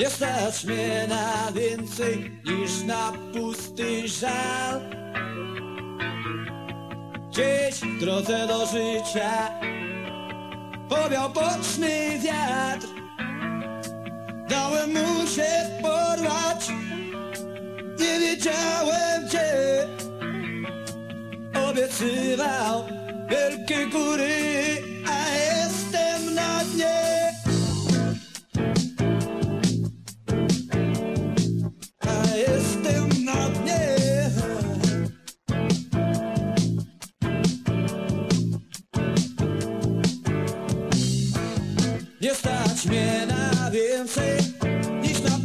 Nie stać mnie na więcej niż na pusty żal. Gdzieś w drodze do życia Powiał boczny wiatr. Dałem mu się porwać. Nie wiedziałem gdzie Obiecywał wielkie góry Nie stać mnie na więcej niż na